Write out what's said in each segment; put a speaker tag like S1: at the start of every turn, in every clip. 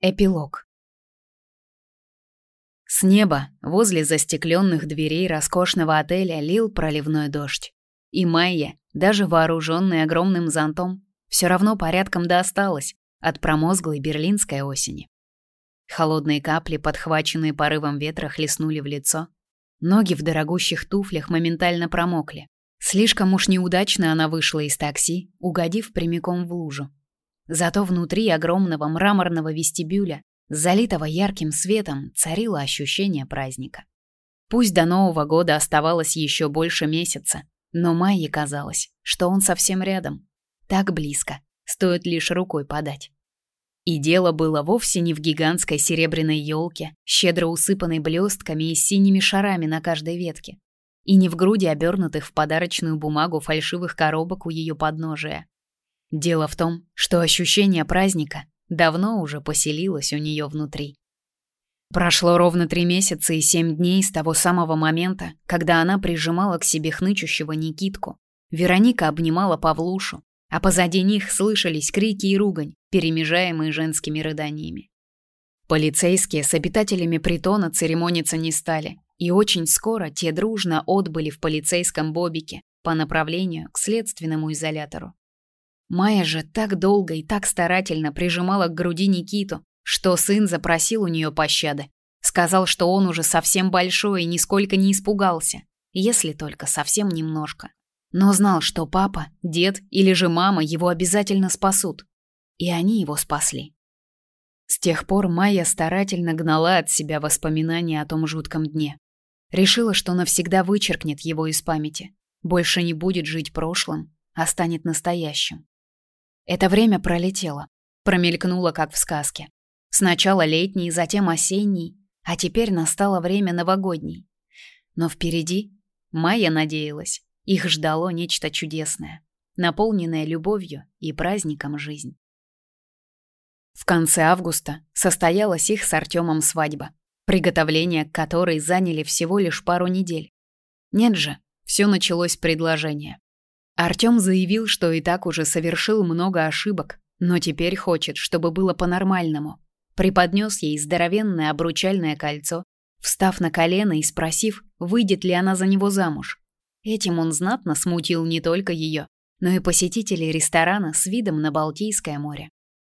S1: Эпилог. С неба, возле застекленных дверей роскошного отеля, лил проливной дождь. И Майя, даже вооруженная огромным зонтом, все равно порядком досталась от промозглой берлинской осени. Холодные капли, подхваченные порывом ветра, хлестнули в лицо. Ноги в дорогущих туфлях моментально промокли. Слишком уж неудачно она вышла из такси, угодив прямиком в лужу. Зато внутри огромного мраморного вестибюля, залитого ярким светом, царило ощущение праздника. Пусть до Нового года оставалось еще больше месяца, но Майе казалось, что он совсем рядом. Так близко, стоит лишь рукой подать. И дело было вовсе не в гигантской серебряной елке, щедро усыпанной блестками и синими шарами на каждой ветке, и не в груди обернутых в подарочную бумагу фальшивых коробок у ее подножия. Дело в том, что ощущение праздника давно уже поселилось у нее внутри. Прошло ровно три месяца и семь дней с того самого момента, когда она прижимала к себе хнычущего Никитку. Вероника обнимала Павлушу, а позади них слышались крики и ругань, перемежаемые женскими рыданиями. Полицейские с обитателями притона церемониться не стали, и очень скоро те дружно отбыли в полицейском бобике по направлению к следственному изолятору. Майя же так долго и так старательно прижимала к груди Никиту, что сын запросил у нее пощады. Сказал, что он уже совсем большой и нисколько не испугался, если только совсем немножко. Но знал, что папа, дед или же мама его обязательно спасут. И они его спасли. С тех пор Майя старательно гнала от себя воспоминания о том жутком дне. Решила, что навсегда вычеркнет его из памяти. Больше не будет жить прошлым, а станет настоящим. Это время пролетело, промелькнуло, как в сказке. Сначала летний, затем осенний, а теперь настало время новогодний. Но впереди, Майя надеялась, их ждало нечто чудесное, наполненное любовью и праздником жизнь. В конце августа состоялась их с Артемом свадьба, приготовления к которой заняли всего лишь пару недель. Нет же, все началось с предложения. Артём заявил, что и так уже совершил много ошибок, но теперь хочет, чтобы было по-нормальному. Преподнес ей здоровенное обручальное кольцо, встав на колено и спросив, выйдет ли она за него замуж. Этим он знатно смутил не только ее, но и посетителей ресторана с видом на Балтийское море.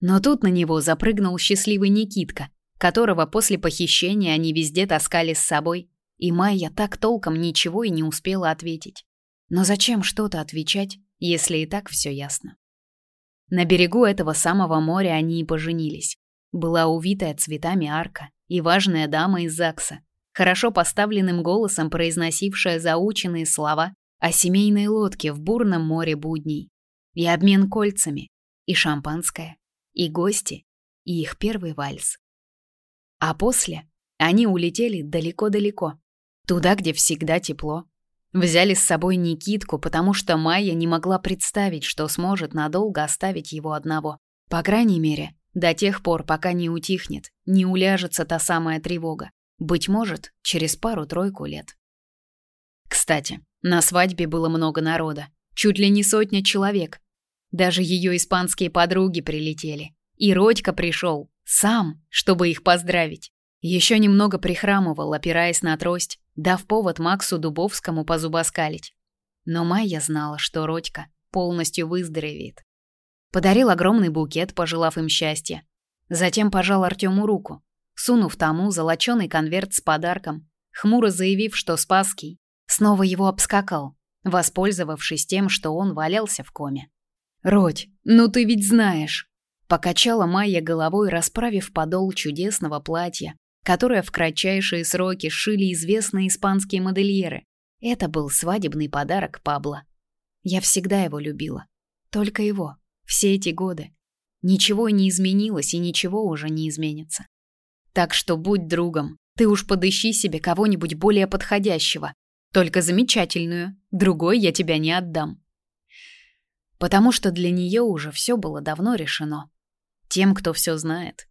S1: Но тут на него запрыгнул счастливый Никитка, которого после похищения они везде таскали с собой, и Майя так толком ничего и не успела ответить. Но зачем что-то отвечать, если и так все ясно? На берегу этого самого моря они и поженились. Была увитая цветами арка и важная дама из ЗАГСа, хорошо поставленным голосом произносившая заученные слова о семейной лодке в бурном море будней. И обмен кольцами, и шампанское, и гости, и их первый вальс. А после они улетели далеко-далеко, туда, где всегда тепло, Взяли с собой Никитку, потому что Майя не могла представить, что сможет надолго оставить его одного. По крайней мере, до тех пор, пока не утихнет, не уляжется та самая тревога. Быть может, через пару-тройку лет. Кстати, на свадьбе было много народа. Чуть ли не сотня человек. Даже ее испанские подруги прилетели. И Родька пришел, сам, чтобы их поздравить. Еще немного прихрамывал, опираясь на трость, дав повод Максу Дубовскому позубоскалить. Но Майя знала, что Родька полностью выздоровеет. Подарил огромный букет, пожелав им счастья. Затем пожал Артему руку, сунув тому золоченый конверт с подарком, хмуро заявив, что Спасский снова его обскакал, воспользовавшись тем, что он валялся в коме. «Родь, ну ты ведь знаешь!» Покачала Майя головой, расправив подол чудесного платья, которое в кратчайшие сроки шили известные испанские модельеры. Это был свадебный подарок Пабло. Я всегда его любила. Только его. Все эти годы. Ничего не изменилось и ничего уже не изменится. Так что будь другом. Ты уж подыщи себе кого-нибудь более подходящего. Только замечательную. Другой я тебя не отдам. Потому что для нее уже все было давно решено. Тем, кто все знает.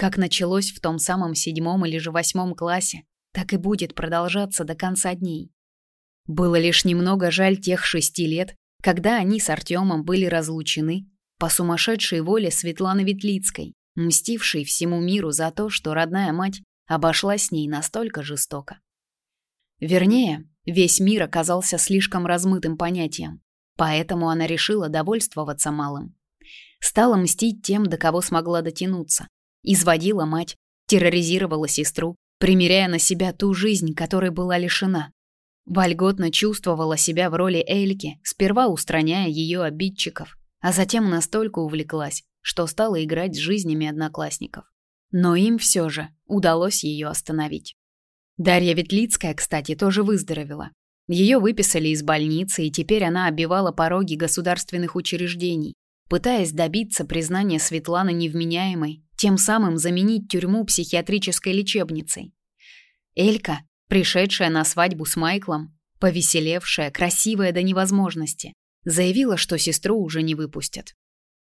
S1: Как началось в том самом седьмом или же восьмом классе, так и будет продолжаться до конца дней. Было лишь немного жаль тех шести лет, когда они с Артемом были разлучены по сумасшедшей воле Светланы Ветлицкой, мстивший всему миру за то, что родная мать обошлась с ней настолько жестоко. Вернее, весь мир оказался слишком размытым понятием, поэтому она решила довольствоваться малым. Стала мстить тем, до кого смогла дотянуться. Изводила мать, терроризировала сестру, примеряя на себя ту жизнь, которой была лишена. Вольготно чувствовала себя в роли Эльки, сперва устраняя ее обидчиков, а затем настолько увлеклась, что стала играть с жизнями одноклассников. Но им все же удалось ее остановить. Дарья Ветлицкая, кстати, тоже выздоровела. Ее выписали из больницы, и теперь она обивала пороги государственных учреждений, пытаясь добиться признания Светланы невменяемой, тем самым заменить тюрьму психиатрической лечебницей. Элька, пришедшая на свадьбу с Майклом, повеселевшая, красивая до невозможности, заявила, что сестру уже не выпустят.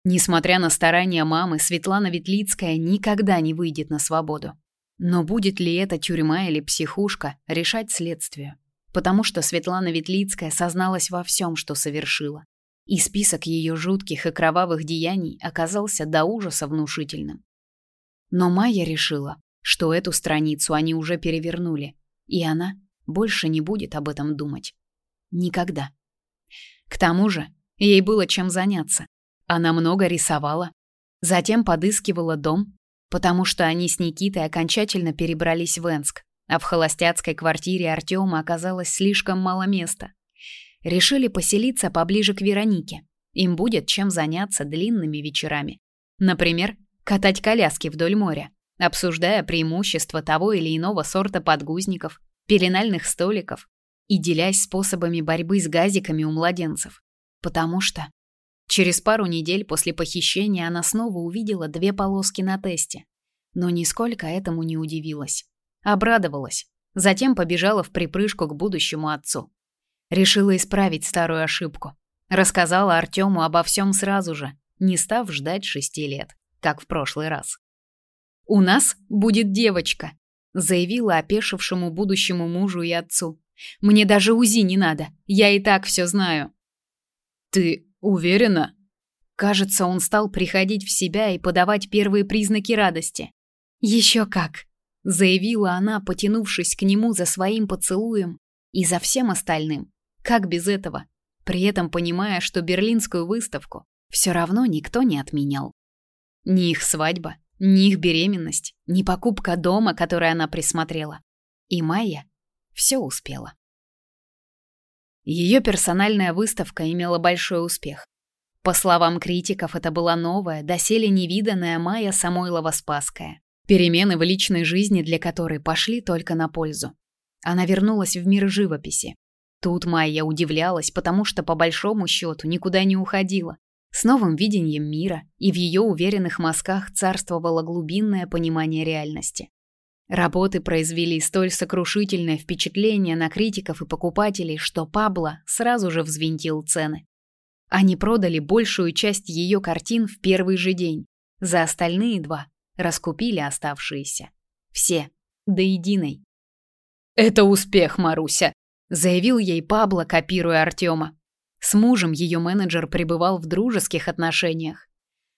S1: Несмотря на старания мамы, Светлана Ветлицкая никогда не выйдет на свободу. Но будет ли это тюрьма или психушка, решать следствию. Потому что Светлана Ветлицкая созналась во всем, что совершила. И список ее жутких и кровавых деяний оказался до ужаса внушительным. Но Майя решила, что эту страницу они уже перевернули, и она больше не будет об этом думать. Никогда. К тому же, ей было чем заняться. Она много рисовала, затем подыскивала дом, потому что они с Никитой окончательно перебрались в Энск, а в холостяцкой квартире Артема оказалось слишком мало места. Решили поселиться поближе к Веронике. Им будет чем заняться длинными вечерами. Например, катать коляски вдоль моря, обсуждая преимущества того или иного сорта подгузников, пеленальных столиков и делясь способами борьбы с газиками у младенцев. Потому что Через пару недель после похищения она снова увидела две полоски на тесте, но нисколько этому не удивилась. Обрадовалась, затем побежала в припрыжку к будущему отцу. Решила исправить старую ошибку. Рассказала Артему обо всем сразу же, не став ждать шести лет, как в прошлый раз. «У нас будет девочка», — заявила опешившему будущему мужу и отцу. «Мне даже УЗИ не надо, я и так все знаю».
S2: «Ты Уверена?
S1: Кажется, он стал приходить в себя и подавать первые признаки радости. Еще как, заявила она, потянувшись к нему за своим поцелуем и за всем остальным. Как без этого? При этом понимая, что берлинскую выставку все равно никто не отменял. Ни их свадьба, ни их беременность, ни покупка дома, который она присмотрела. И Майя все успела. Ее персональная выставка имела большой успех. По словам критиков, это была новая, доселе невиданная Майя Самойлова-Спасская. Перемены в личной жизни для которой пошли только на пользу. Она вернулась в мир живописи. Тут Майя удивлялась, потому что по большому счету никуда не уходила. С новым видением мира, и в ее уверенных мазках царствовало глубинное понимание реальности. Работы произвели столь сокрушительное впечатление на критиков и покупателей, что Пабло сразу же взвинтил цены. Они продали большую часть ее картин в первый же день. За остальные два раскупили оставшиеся. Все, до единой.
S2: «Это успех, Маруся», —
S1: заявил ей Пабло, копируя Артема. С мужем ее менеджер пребывал в дружеских отношениях.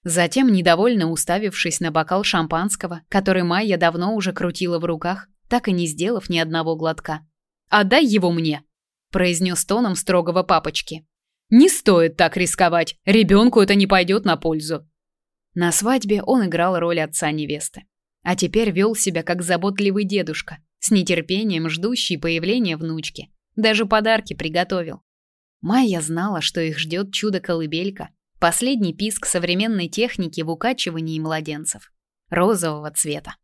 S1: Затем, недовольно уставившись на бокал шампанского, который Майя давно уже крутила в руках, так и не сделав ни одного глотка.
S2: «Отдай его мне», – произнес тоном строгого папочки. «Не стоит так рисковать, ребенку это не пойдет на пользу».
S1: На свадьбе он играл роль отца невесты. А теперь вел себя как заботливый дедушка, с нетерпением ждущий появления внучки. Даже подарки приготовил. Майя знала, что их ждет чудо-колыбелька, Последний писк современной техники в укачивании младенцев. Розового цвета.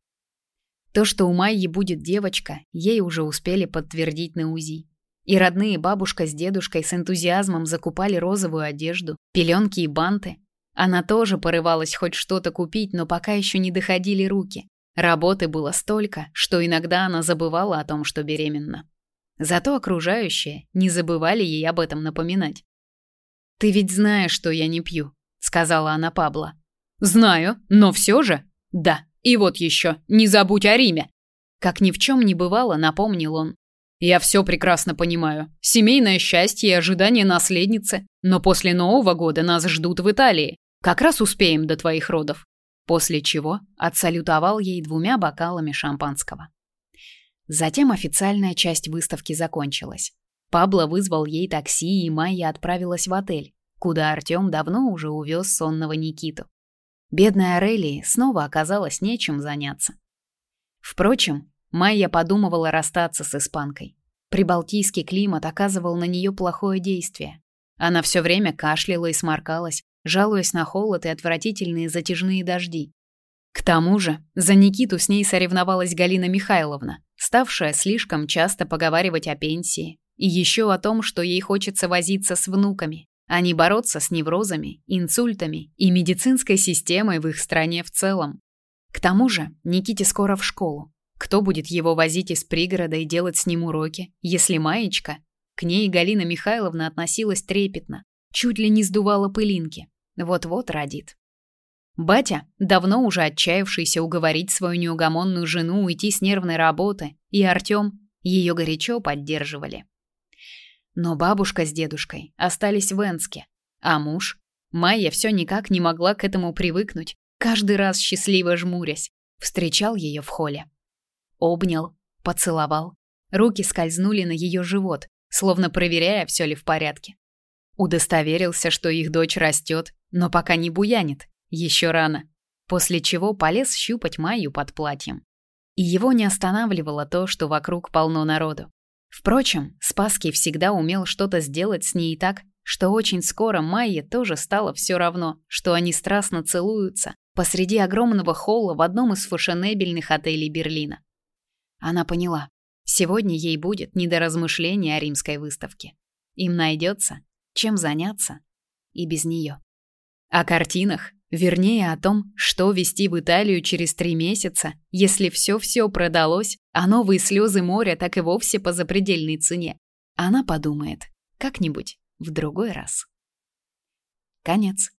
S1: То, что у Майи будет девочка, ей уже успели подтвердить на УЗИ. И родные бабушка с дедушкой с энтузиазмом закупали розовую одежду, пеленки и банты. Она тоже порывалась хоть что-то купить, но пока еще не доходили руки. Работы было столько, что иногда она забывала о том, что беременна. Зато окружающие не забывали ей об этом напоминать. «Ты ведь знаешь, что я не пью», — сказала она Пабло.
S2: «Знаю, но все же...» «Да, и вот еще, не забудь о Риме!»
S1: Как ни в чем не бывало, напомнил он.
S2: «Я все прекрасно понимаю. Семейное счастье и ожидание наследницы. Но после Нового года нас ждут в Италии. Как раз успеем до твоих родов».
S1: после чего отсалютовал ей двумя бокалами шампанского. Затем официальная часть выставки закончилась. Пабло вызвал ей такси, и Майя отправилась в отель, куда Артём давно уже увез сонного Никиту. Бедная Арелии снова оказалось нечем заняться. Впрочем, Майя подумывала расстаться с испанкой. Прибалтийский климат оказывал на нее плохое действие. Она все время кашляла и сморкалась, жалуясь на холод и отвратительные затяжные дожди. К тому же, за Никиту с ней соревновалась Галина Михайловна, ставшая слишком часто поговаривать о пенсии и еще о том, что ей хочется возиться с внуками, а не бороться с неврозами, инсультами и медицинской системой в их стране в целом. К тому же, Никите скоро в школу. Кто будет его возить из пригорода и делать с ним уроки, если Маечка? К ней Галина Михайловна относилась трепетно, чуть ли не сдувала пылинки. Вот-вот родит. Батя, давно уже отчаявшийся уговорить свою неугомонную жену уйти с нервной работы, и Артём ее горячо поддерживали. Но бабушка с дедушкой остались в Энске, а муж Майя все никак не могла к этому привыкнуть, каждый раз счастливо жмурясь, встречал ее в холле. Обнял, поцеловал, руки скользнули на ее живот, словно проверяя, все ли в порядке. Удостоверился, что их дочь растет, но пока не буянит, еще рано. После чего полез щупать Майю под платьем. И его не останавливало то, что вокруг полно народу. Впрочем, Спасский всегда умел что-то сделать с ней так, что очень скоро Майе тоже стало все равно, что они страстно целуются посреди огромного холла в одном из фешенебельных отелей Берлина. Она поняла, сегодня ей будет не до размышления о римской выставке. Им найдется, чем заняться и без нее. О картинах, вернее о том, что вести в Италию через три месяца, если все-все продалось, а новые слезы моря так и вовсе по запредельной цене. Она подумает, как-нибудь в другой раз. Конец.